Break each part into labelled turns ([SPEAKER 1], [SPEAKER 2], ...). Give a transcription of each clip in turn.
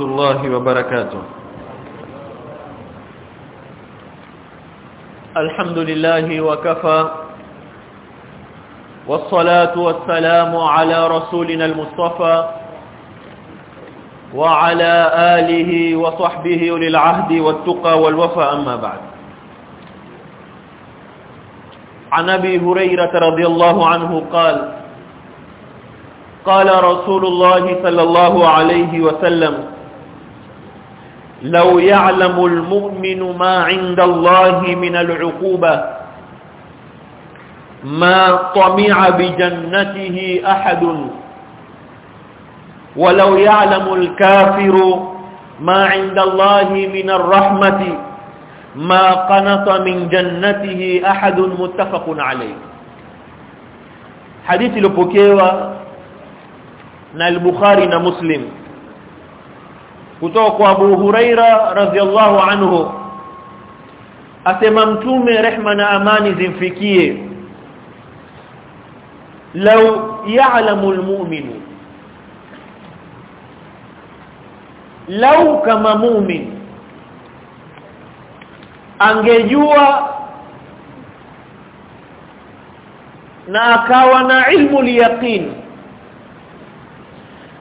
[SPEAKER 1] الله وبركاته. الحمد لله وكفى والصلاة والسلام على رسولنا المصطفى وعلى آله وصحبه للعهد والتقى والوفى أما بعد. عن أبي هريرة رضي الله عنه قال قال رسول الله صلى الله عليه وسلم لو يعلم المؤمن ما عند الله من العقوبة ما طمع بجنته أحد ولو يعلم الكافر ما عند الله من الرحمة ما قنط من جنته أحد متفق عليه. حديث لبوكيوه na al-Bukhari Muslim kutoka kwa Abu Huraira radhiallahu anhu asema mtume rehma na amani zimfikie. Lau ya'lamu al-mu'minu law kama mu'min angejua na akawa na ilmu liyaqin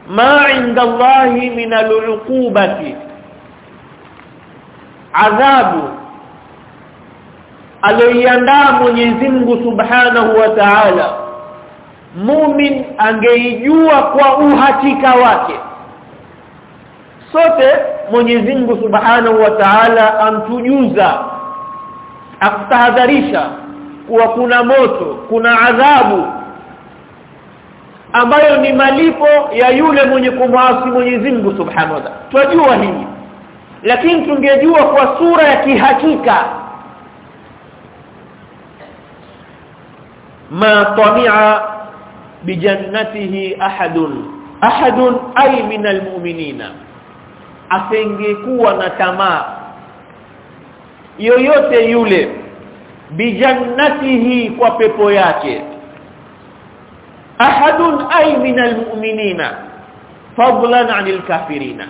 [SPEAKER 1] ma inda Allahi min al-uqubati adhabu aliyandaa Mwenyezi Mungu Subhanahu wa Ta'ala mumin angeijua kwa uhakika wake. Sote Mwenyezi Mungu Subhanahu wa Ta'ala amtujuza akutahadharisha kuwa kuna moto kuna adhabu ambayo ni malipo ya yule mwenye kumwasi Mwenyezi Mungu Subhanahu wa Ta'ala. Twajua hili. Lakini tungejua kwa sura ya kihakika ma tami'a bijannatihi ahadun ahadun ay min almu'minina asengekuwa na tamaa yoyote yule bijannatihi kwa pepo yake ahadun ay min almu'minina fadlan 'anil kafirina.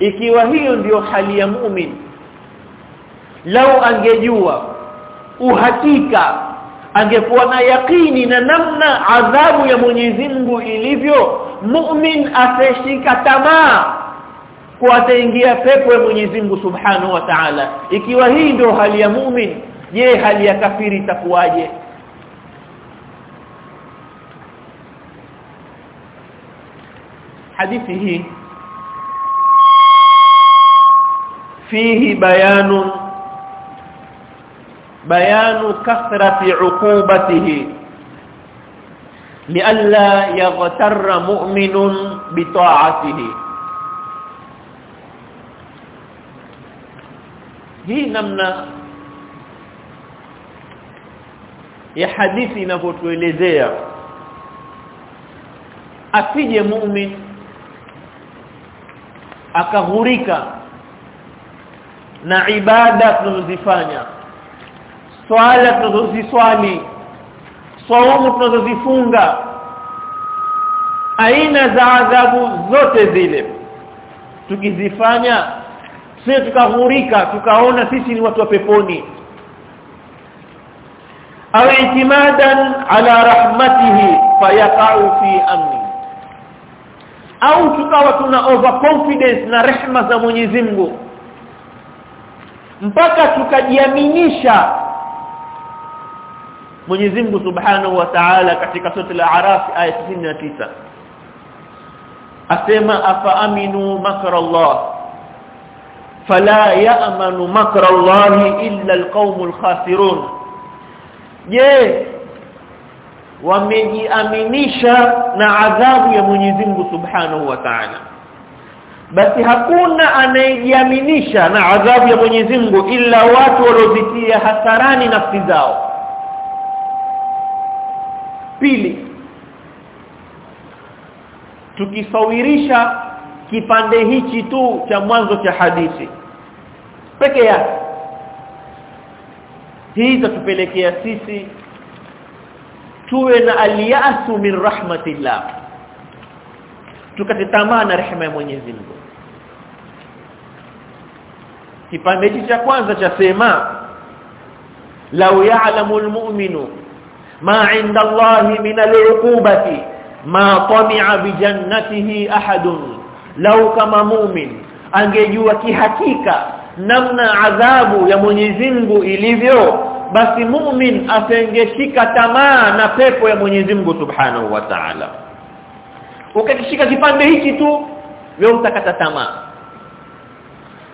[SPEAKER 1] Ikiwa hiyo ndiyo hali ya mu'min lau angejua uhakika angekuwa na yakini na namna adhabu ya Mwenyezi Mungu ilivyo mu'min atashika tamaa kwa ataingia pepo ya Mwenyezi Mungu Subhanahu wa Ta'ala. Ikiwa hii ndio hali ya mu'min je hali ya kafiri itakuwaje حديثه فيه بيان بيان كثرة عقوبته لئلا يغتر مؤمن بطاعته. هي نمنا يا حديثي نفوتوelezea أفيه مؤمن akaghurika na ibada tunazozifanya swala tunazoziswali saumu tunazozifunga aina za adhabu zote zile. Tukizifanya sisi tukaghurika tukaona sisi ni watu wa peponi. Au itimadan ala rahmatihi fayaqau fi amni au tukawa tuna overconfidence na rehma za Mwenyezi Mungu. Mpaka tukajiaminisha Mwenyezi Mungu Subhanahu wa Ta'ala katika sura al-A'raf aya 69 asema afaaminu makra Allah? Fala ya'manu makra Allah illa al-qaumul khasirun. Je wamejiaminisha na adhabu ya Mwenyezi Mungu Subhanahu wa Ta'ala. Basi hakuna anayejiaminisha na adhabu ya Mwenyezi Mungu ila watu waliozitia hasarani nafsi zao. Pili tukisawirisha kipande hichi tu cha mwanzo cha hadithi peke yake. Hii itatupelekea sisi tuwe na aliyasu min rahmatillah. Tukate na rehema ya Mwenyezi Mungu. Kipande hiki cha kwanza cha sema law ya'lamu almu'minu ma 'inda Allahi min al'uqubati ma tami'a bi jannatihi ahadun. Law kama mu'min angejua kihakika namna adhabu ya Mwenyezi Mungu ilivyo basi mu'min asengeshika tamaa na pepo ya Mwenyezi Mungu Subhanahu wa Ta'ala. Ukakishika kipande hiki tu wewe utakata tamaa.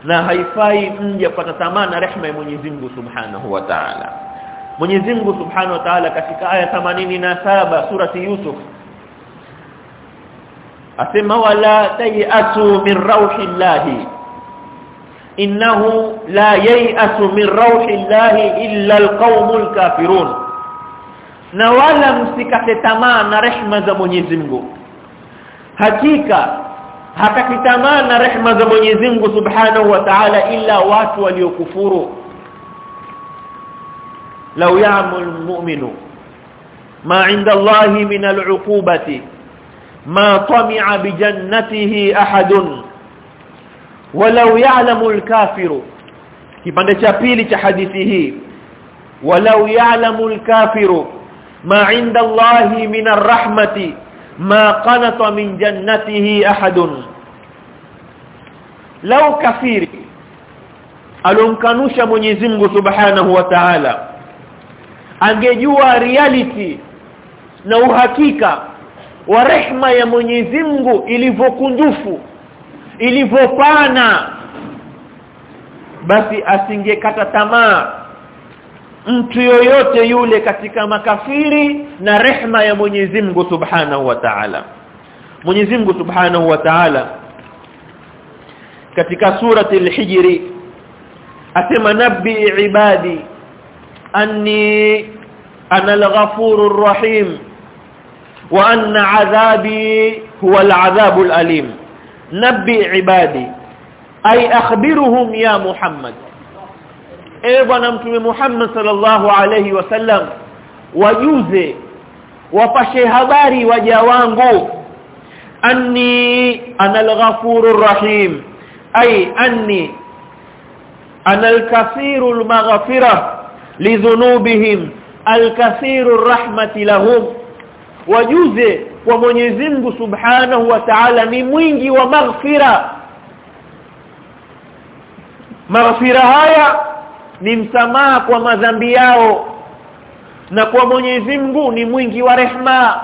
[SPEAKER 1] Na haifai mja kupata tamaa na rehema ya Mwenyezi Mungu Subhanahu wa Ta'ala. Mwenyezi Mungu Subhanahu wa Ta'ala katika aya 87 surati Yusuf asema wala tayasu min rauhillahi innahu la yayasu min rauhillahi illa alqaumul kafirun. Na wala msikate tamaa na rehma za Mwenyezi Mungu. Hakika hakakitamaa na rehma za Mwenyezi Mungu Subhanahu wa Ta'ala illa watu waliokufuru. Law ya'mal mu'minu ma 'inda Allahi min al'uqubati ma tami'a bi jannatihi ahadun walau ya'lamu al-kafiru. Kipande cha pili cha hadithi hii. Walau ya'lamu al-kafiru ma 'inda Allahi min ar-rahmati ma qanata min jannatihi ahadun. Law kafiri alomkanusha Mwenyezi Mungu Subhanahu wa Ta'ala angejua reality na uhakika wa rehma ya Mwenyezi Mungu ilivyokundufu ilivyopana basi asingekata tamaa mtu yoyote yule katika makafiri na rehma ya Mwenyezi Mungu Subhanahu wa Ta'ala. Mwenyezi Mungu Subhanahu wa Ta'ala katika surati al-Hijr asema nabbi ibadi anni ana al-ghafurur rahim wa anna adhabi huwa al-adhabul al-alim nabbi ibadi. Ay akhbiruhum ya Muhammad. Ewe bwana mtume Muhammad sallallahu alayhi wasallam wajuze wapashe habari waja wangu. Anni anal ghafurur rahim. Ay anni anal kathirul maghfirah lidhunubihim alkathirur rahmati lahum wajuze kwa Mwenyezi Mungu Subhanahu wa Ta'ala ni mwingi wa maghfira. Maghfira haya ni msamaha kwa madhambi yao. Na kwa Mwenyezi Mungu ni mwingi wa rehma.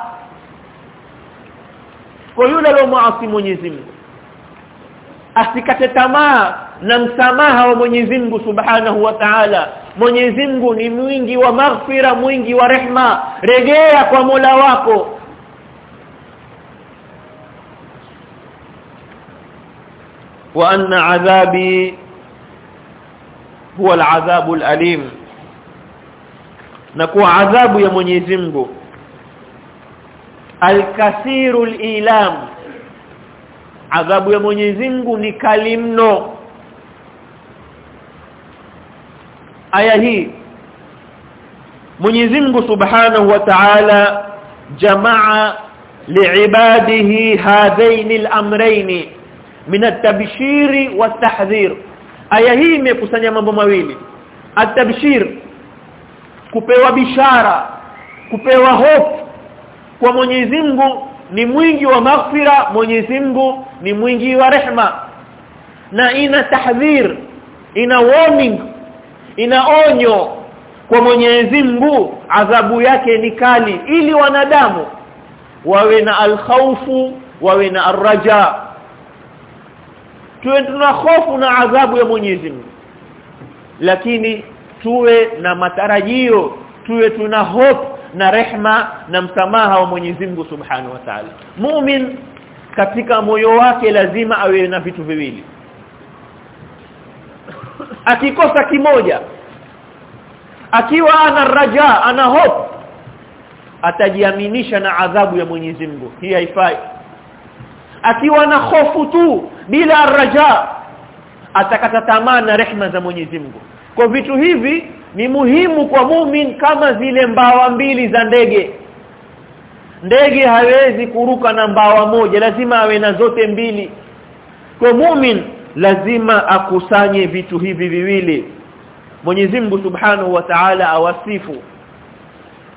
[SPEAKER 1] Kwa yule aliyomwasi Mwenyezi Mungu asikate tamaa na msamaha wa Mwenyezi Mungu Subhanahu wa Ta'ala. Mwenyezi Mungu ni mwingi wa maghfira mwingi wa rehma. Regea kwa Mola wako. Wa anna adhabi huwa al'adhabu al'alim. Na kuwa adhabu ya Mwenyezi Mungu. Al-kathiru al-ilam. Adhabu ya Mwenyezi Mungu ni kali mno aya hii. Mwenyezi Mungu Subhanahu wa Ta'ala jamaa li'ibadihi hadhain al-amrayn min at-tabshiri wat-tahdhir aya hii imekusanya mambo mawili. At-tabshir kupewa bishara kupewa hofu kwa Mwenyezi Mungu ni mwingi wa maghfira Mwenyezi Mungu ni mwingi wa rehma. Na ina tahdhir ina warning ina onyo kwa Mwenyezi Mungu adhabu yake ni kali ili wanadamu wawe na alkhawfu wawe na arraja. Tuwe tuna hofu na adhabu ya Mwenyezi Mungu. Lakini tuwe na matarajio tuwe tuna hope na rehma na msamaha wa Mwenyezi Mungu Subhanahu wa Ta'ala. Mu'min katika moyo wake lazima awe na vitu viwili akikosa kimoja akiwa ana raja ana hope atajiaminisha na adhabu ya Mwenyezi Mungu. Hii haifai. Akiwa na hofu tu bila raja atakata tamaa na rehma za Mwenyezi Mungu. Kwa vitu hivi ni muhimu kwa mumin kama zile mbawa mbili za ndege. Ndege hawezi kuruka na mbawa moja lazima awe na zote mbili. Kwa mumin lazima akusanye vitu hivi viwili. Mwenyezi Mungu Subhanahu wa Ta'ala awasifu.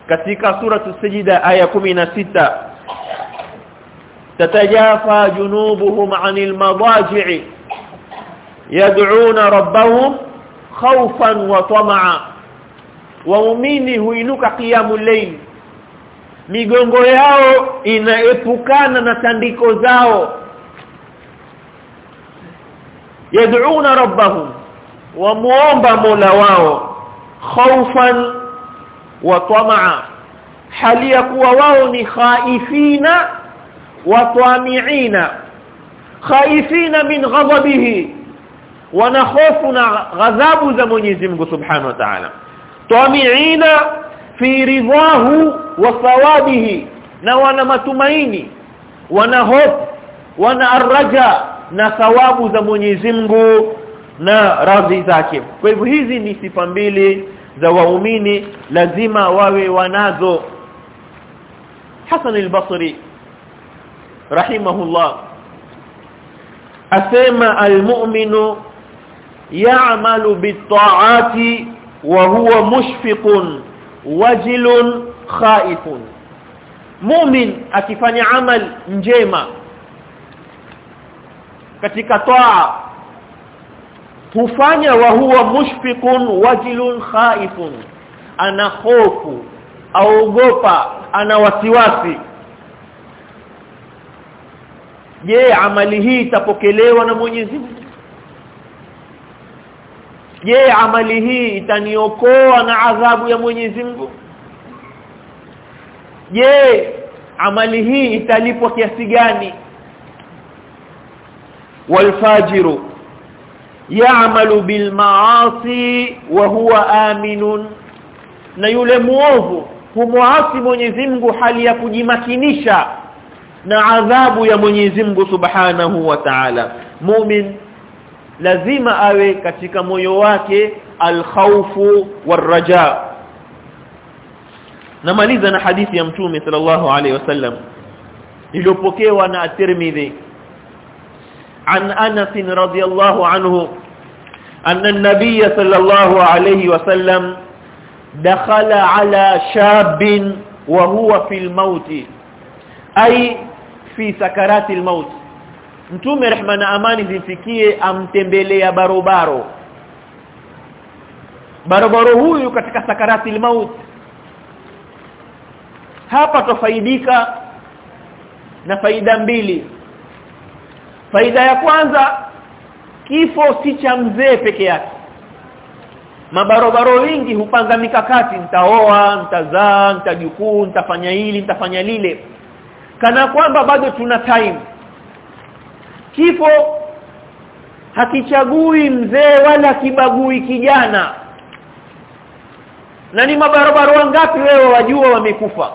[SPEAKER 1] Katika suratu Sajida aya sita tatajafa junubuhum 'anil madaji'i yad'una rabbahum khawfan wa tama'a. Waumini huinuka qiyamul layl. Migongo yao inaepukana na tandiko zao yad'una rabbahum wamuomba mola wao khaufan wa tamaa hali ya kuwa wao ni khaifina wa tamiina khaifina min ghadabihi wanahofu na ghadhabu za Mwenyezi Mungu Subhanahu wa Ta'ala. Tamiina fi ridahu wa thawabihi na wana matumaini wana hofu wana arraja na thawabu za Mwenyezi Mungu na radhi zake. Kwa hivyo hizi ni sifa mbili za waumini lazima wawe wanazo. Hasan al-Basri rahimahullah asema al-mu'minu ya'malu bit-ta'ati wa huwa mushfiqun wajilun khaifun. Mu'min akifanya amal njema katika taa hufanya wa huwa mushfiqun wajilun khaifun. Ana hofu aogopa ana wasiwasi. Je amali hii itapokelewa na Mwenyezi Mungu? Je amali hii itaniokoa na adhabu ya Mwenyezi Mungu? Je amali hii italipwa kiasi gani walfajiru يعمل بالمعاصي وهو aminun na yule muovu humuasi Mwenyezi Mungu hali ya kujimakinisha na adhabu ya Mwenyezi Mungu Subhanahu wa Ta'ala. Mu'min lazima awe katika moyo wake alkhawfu warraja. Namaliza na hadithi ya mtume sallallahu alaihi wasallam iliyopokewa na at-Tirmidhi عن أنس رضي الله عنه أن النبي صلى الله عليه وسلم دخل على شاب وهو في الموت أي في سكرات الموت mtume rehma na amani zimfikie amtembelea barobaro barobaro huyu katika sakarati maut hapa tofaidika na faida mbili faida ya kwanza kifo si cha mzee peke yake. Mabarobaro wengi hupanga mikakati nitaoa nitazaa nitajukuu nitafanya hili nitafanya lile. Kana kwamba bado tuna time. Kifo hakichagui mzee wala kibagui kijana. Na ni mabarobaro wangapi wewe wajua wamekufa?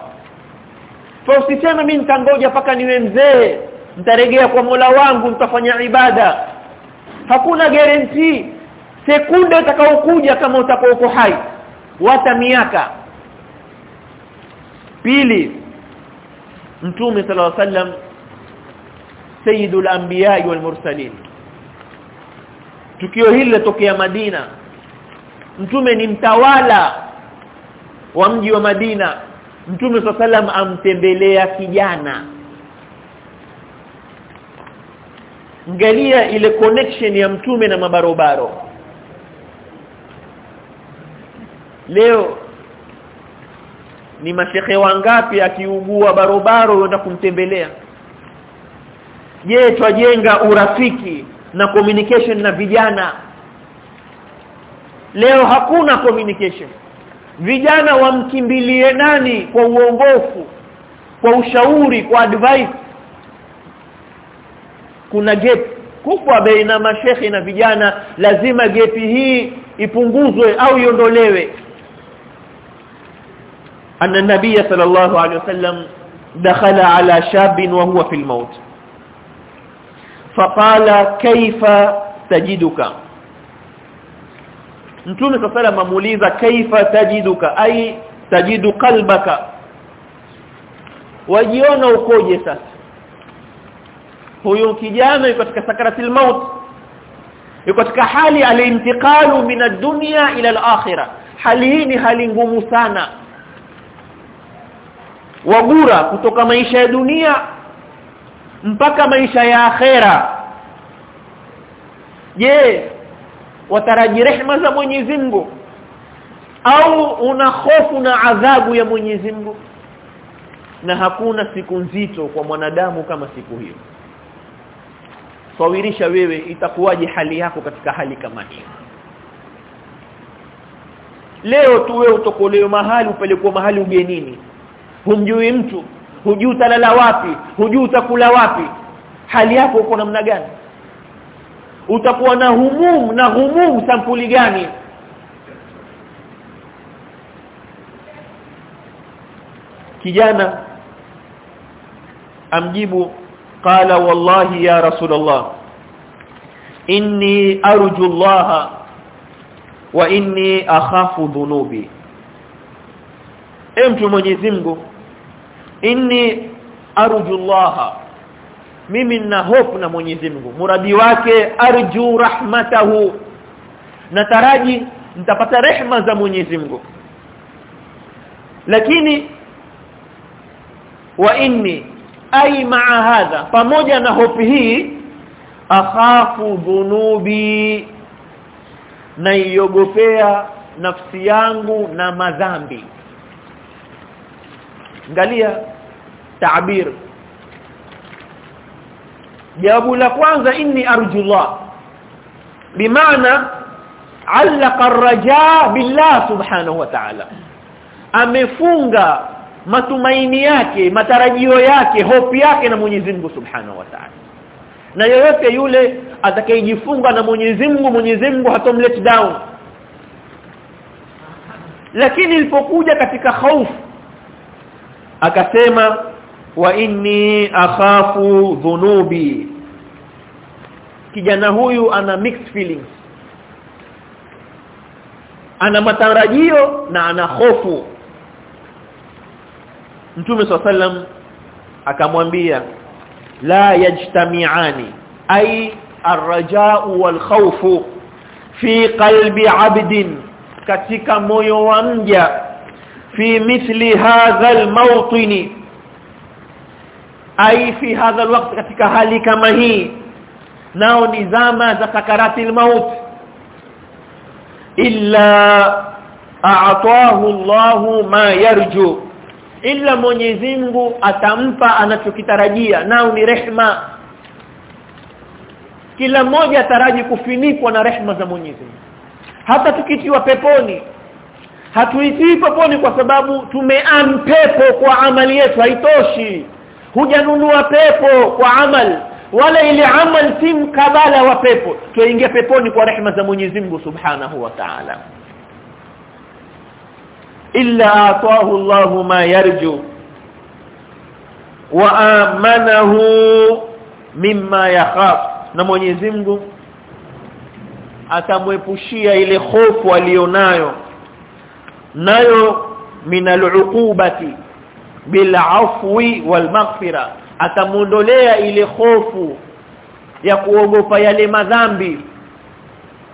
[SPEAKER 1] Kwa usiseme mimi nitangoja paka niwe mzee nitaregea kwa Mola wangu nitafanya ibada. Hakuna guarantee. Sekunde utakaokuja kama utakuwa hai wata miaka. Pili mtume sallallahu alaihi wasallam sayyidul anbiya wal mursalin. Tukio hili litokea Madina. Mtume ni mtawala wa mji wa Madina. Mtume sallam amtembelea kijana ngalia ile connection ya mtume na mabarobaro. Leo ni mashehe wangapi akiugua barobaro yenda kumtembelea? Je twajenga urafiki na communication na vijana? Leo hakuna communication. Vijana wamkimbilie nani kwa uongofu kwa ushauri kwa advice kuna gap kubwa baina mashekhi na vijana lazima gepi hii ipunguzwe au iondolewe أن النبي صلى الله عليه وسلم دخل على شاب وهو في الموت فقال كيف تجدك Mtume صلى الله عليه وسلم amuuliza kaifa tajiduka ai tajidu qalbaka wajiona ukoje sasa Huyo kijana yuko katika sakaratil maut. Yuko katika hali alintiqalu min ad-dunya ila al-akhirah. Hali hii ni hali ngumu sana. Wagura kutoka maisha ya dunia mpaka maisha ya akhera. Je wataraji rehma za Mwenyezi Mungu? Au una hofu na adhabu ya Mwenyezi Mungu? Na hakuna siku nzito kwa mwanadamu kama siku hiyo sawirisha wewe itakuwaje hali yako katika hali kama hii? Leo tu wewe utokolewe mahali upelekwa mahali ugenini. Humjui mtu? Hujui utalala wapi? Hujui utakula wapi? Hali yako uko namna gani? Utakuwa na humum na humum sampuli gani? Kijana amjibu qala wallahi ya رسول inni arju allaha الله akhafu dhunubi e mtu Mwenyezi Mungu inni arju allaha mimi nina hope na Mwenyezi Mungu muradi wake arju rahmatahu nataraji nitapata rehma za Mwenyezi Mungu lakini wa inni ai maa hadha. Pamoja na hofu hii akhafu dhunubi. Naiogopea nafsi yangu na madhambi. Angalia taabir jawabu la kwanza inni arjullah bimaana allaqa ar-rajaa billah subhanahu wa ta'ala. Amefunga matumaini yake matarajio yake hope yake na Mwenyezi Mungu Subhanahu wa Ta'ala. Na yoyote yule atakayejifunga na Mwenyezi Mungu Mwenyezi Mungu hatomlet down. Lakini ilipokuja katika hofu akasema wa inni akhafu dhunubi. Kijana huyu ana mixed feelings. Ana matarajio na ana hofu Mtume sallam akamwambia la yajtami'ani ay arraja'u wal khawfu fi qalbi 'abdin katika moyo wa mja fi mithli hadha al-mawtin ay fi hadha al katika hali kama hii nao ni zama za sakaratil maut. Illa a'tahu Allahu ma yarju ila Mwenyezi Mungu atampa anachokitarajia nao ni rehma. Kila mmoja ataraji kufinikwa na rehma za Mwenyezi Mungu. Hata tukitiwa peponi. Hatuitii peponi kwa sababu tumeam pepo kwa amali yetu haitoshi. Hujanunua pepo kwa amali wala ile amal si mkabala wa pepo. Tuingia peponi kwa rehma za Mwenyezi Mungu Subhanahu wa Ta'ala illa atahu Allahu ma yarju wa amanahu mimma yakhaf. Na Mwenyezi Mungu atamwepushia ile hofu alionayo nayo minal uqubati bil afwi wal maghfira. Atamuondolea ile hofu ya kuogopa yale madhambi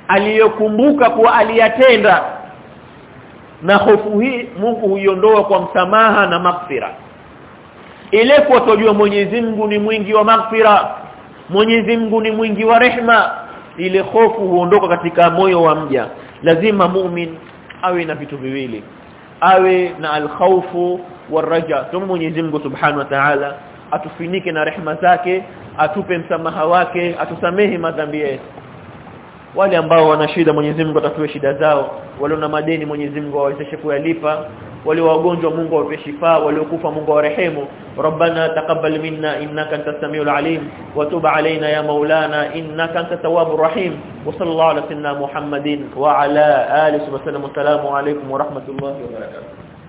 [SPEAKER 1] aliyokumbuka kuwa aliyatenda na hofu hii Mungu huiondoa kwa msamaha na maghfira. Ile kwa tojua Mwenyezi Mungu ni mwingi wa maghfira Mwenyezi Mungu ni mwingi wa rehma ile hofu huondoka katika moyo wa mja. Lazima mu'min awe na vitu viwili awe na alkhawfu waraja tumu Mwenyezi Mungu Subhanahu wa Ta'ala atufinike na rehma zake atupe msamaha wake atusamehe madhambi yetu wale ambao wana shida Mwenyezi Mungu atatue shida zao wale na madeni Mwenyezi Mungu awawezeshe kuyalipa wale wagonjwa Mungu awape shifa waliokufa Mungu awarehemu ربنا تقبل منا انك انت السميع العليم وتب علينا يا مولانا انك انت التواب الرحيم وصلى الله على سيدنا محمد وعلى اله وصحبه وسلم السلام عليكم ورحمه الله وبركاته